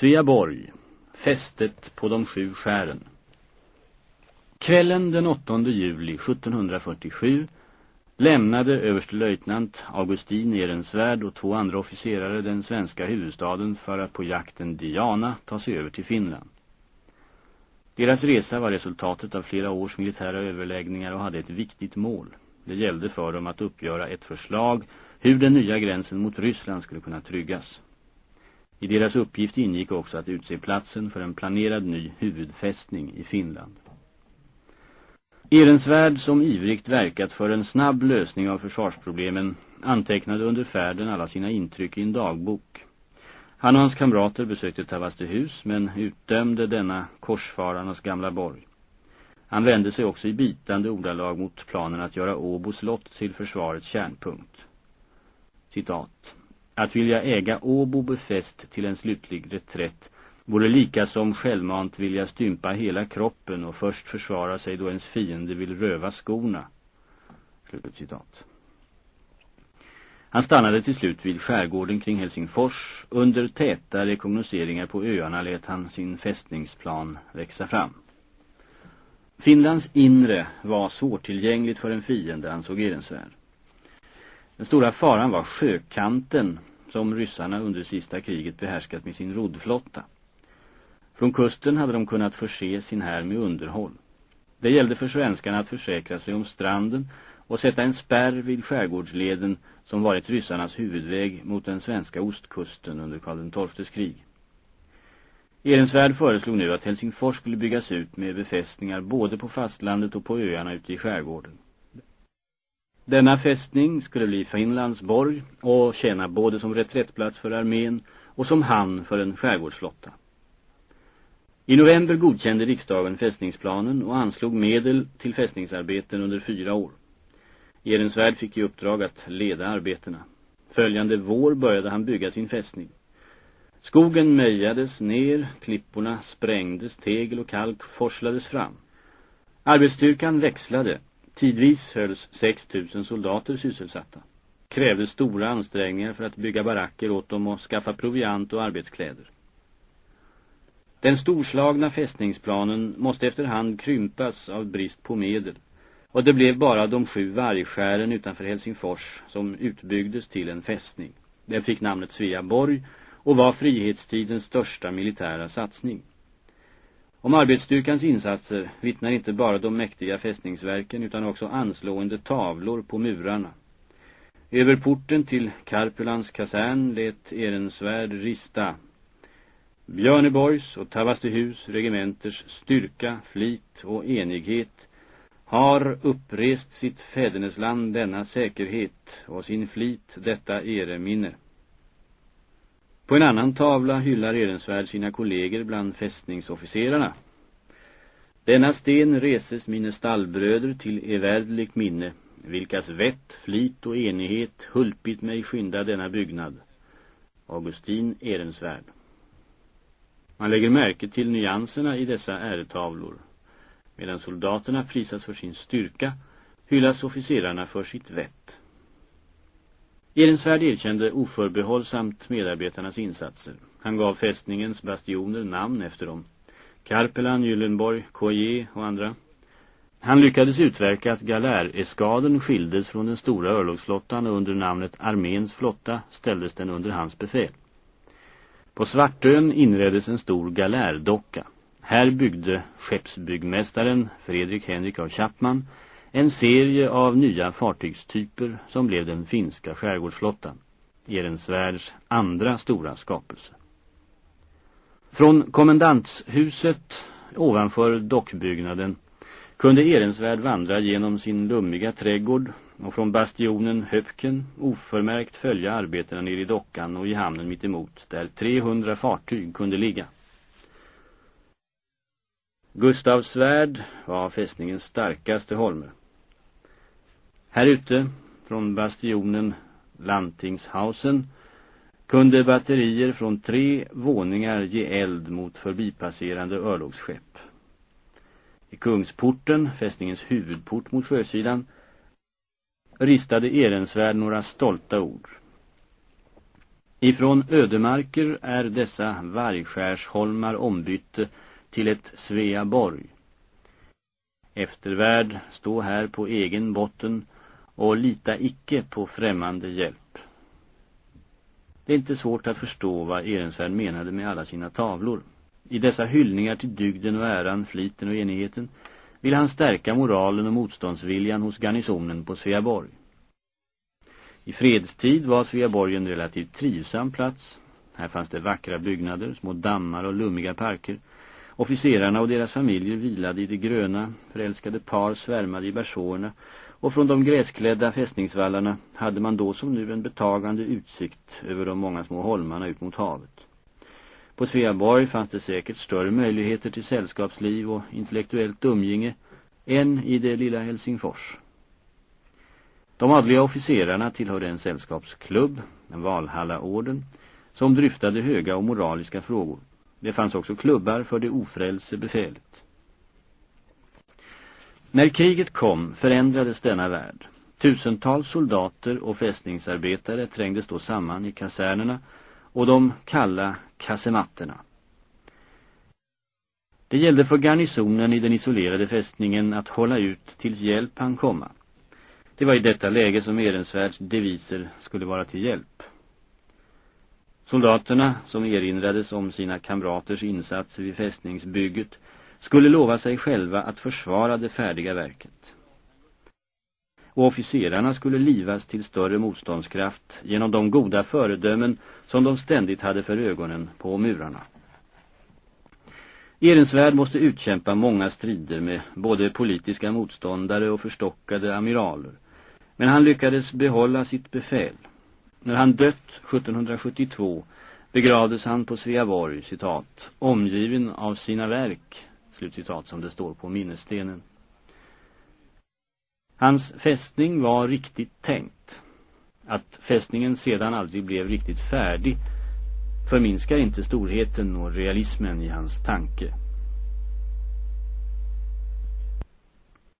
Sveaborg, fästet på de sju skären. Kvällen den 8 juli 1747 lämnade överstelöjtnant Augustin Ehrensvärd och två andra officerare den svenska huvudstaden för att på jakten Diana ta sig över till Finland. Deras resa var resultatet av flera års militära överläggningar och hade ett viktigt mål. Det gällde för dem att uppgöra ett förslag hur den nya gränsen mot Ryssland skulle kunna tryggas. I deras uppgift ingick också att utse platsen för en planerad ny huvudfästning i Finland. Ehrensvärd som ivrigt verkat för en snabb lösning av försvarsproblemen antecknade under färden alla sina intryck i en dagbok. Han och hans kamrater besökte Tavastehus men utdömde denna korsfararnas gamla borg. Han vände sig också i bitande ordalag mot planen att göra Åbo slott till försvarets kärnpunkt. Citat. Att vilja äga Åbo befäst till en slutlig reträtt vore lika som självmant vilja stympa hela kroppen och först försvara sig då ens fiende vill röva skorna. Slutcitat. Han stannade till slut vid skärgården kring Helsingfors. Under täta rekognoseringar på öarna lät han sin fästningsplan växa fram. Finlands inre var svårtillgängligt för en fiende, ansåg Ehrensvärd. Den stora faran var sjökanten som ryssarna under sista kriget behärskat med sin roddflotta. Från kusten hade de kunnat förse sin här med underhåll. Det gällde för svenskarna att försäkra sig om stranden och sätta en spärr vid skärgårdsleden som varit ryssarnas huvudväg mot den svenska ostkusten under Karl XIIs krig. Ehrensvärd föreslog nu att Helsingfors skulle byggas ut med befästningar både på fastlandet och på öarna ute i skärgården. Denna fästning skulle bli Finlands borg och tjäna både som reträttplats för armén och som hamn för en skärgårdsflotta. I november godkände riksdagen fästningsplanen och anslog medel till fästningsarbeten under fyra år. Ehrensvärd fick i uppdrag att leda arbetena. Följande vår började han bygga sin fästning. Skogen mejades ner, klipporna sprängdes, tegel och kalk forslades fram. Arbetsstyrkan växlade. Tidvis hölls 6 000 soldater sysselsatta. Krävde stora ansträngningar för att bygga baracker åt dem och skaffa proviant och arbetskläder. Den storslagna fästningsplanen måste efterhand krympas av brist på medel. Och det blev bara de sju vargskären utanför Helsingfors som utbyggdes till en fästning. Den fick namnet Sveaborg och var frihetstidens största militära satsning. Om arbetsstyrkans insatser vittnar inte bara de mäktiga fästningsverken utan också anslående tavlor på murarna. Över porten till Karpulans kasern lät Ehrensvärd rista Björneborgs och Tavastehus regementers styrka, flit och enighet har upprest sitt fädernesland denna säkerhet och sin flit detta ereminne. På en annan tavla hyllar Ehrensvärd sina kolleger bland fästningsofficerarna. Denna sten reses mina stallbröder till evärdligt minne, vilkas vett, flit och enighet hulpit mig skynda denna byggnad. Augustin Ehrensvärd man lägger märke till nyanserna i dessa äretavlor. Medan soldaterna prisas för sin styrka hyllas officerarna för sitt vett. Ehrensvärd erkände oförbehållsamt medarbetarnas insatser. Han gav fästningens bastioner namn efter dem. Karpelan, Gyllenborg, Coyer och andra. Han lyckades utverka att galäreskaden skildes från den stora örlogsflottan och under namnet arméns flotta ställdes den under hans befäl. På Svartön inreddes en stor galärdocka. Här byggde skeppsbyggmästaren Fredrik Henrik av Chapman en serie av nya fartygstyper som blev den finska skärgårdsflottan. Ehrensvärds andra stora skapelse. Från kommendantshuset ovanför dockbyggnaden kunde Ehrensvärd vandra genom sin lummiga trädgård och från bastionen Höpken oförmärkt följa arbetena nere i dockan och i hamnen mitt emot där 300 fartyg kunde ligga. Gustavsvärd var fästningens starkaste holme. Här ute, från bastionen Lantingshausen, kunde batterier från tre våningar ge eld mot förbipasserande örlogsskepp. I Kungsporten, fästningens huvudport mot sjösidan, ristade Ehrensvärd några stolta ord. Ifrån ödemarker är dessa vargskärsholmar ombytte till ett Sveaborg. Eftervärd stå här på egen botten och lita icke på främmande hjälp. Det är inte svårt att förstå vad Ehrensvärd menade med alla sina tavlor. I dessa hyllningar till dygden och äran, fliten och enigheten vill han stärka moralen och motståndsviljan hos garnisonen på Sveaborg. I fredstid var Sveaborg en relativt trivsam plats. Här fanns det vackra byggnader, små dammar och lummiga parker. Officerarna och deras familjer vilade i det gröna, förälskade par svärmade i bersåerna och från de gräsklädda fästningsvallarna hade man då som nu en betagande utsikt över de många små holmarna ut mot havet. På Sveaborg fanns det säkert större möjligheter till sällskapsliv och intellektuellt umgänge än i det lilla Helsingfors. De adliga officerarna tillhörde en sällskapsklubb, en Valhallaorden, som dryftade höga och moraliska frågor. Det fanns också klubbar för det ofrälse befälet. När kriget kom förändrades denna värld. Tusentals soldater och fästningsarbetare trängdes då samman i kasernerna och de kalla kasematterna. Det gällde för garnisonen i den isolerade fästningen att hålla ut tills hjälp han komma. Det var i detta läge som Ehrensvärds deviser skulle vara till hjälp. Soldaterna, som erinrades om sina kamraters insatser vid fästningsbygget, skulle lova sig själva att försvara det färdiga verket. Och officerarna skulle livas till större motståndskraft genom de goda föredömen som de ständigt hade för ögonen på murarna. Ehrensvärd måste utkämpa många strider med både politiska motståndare och förstockade amiraler. Men han lyckades behålla sitt befäl. När han dött 1772 begravdes han på Sveaborg, citat, omgiven av sina verk, slutcitat som det står på minnesstenen. Hans fästning var riktigt tänkt. Att fästningen sedan aldrig blev riktigt färdig förminskar inte storheten och realismen i hans tanke.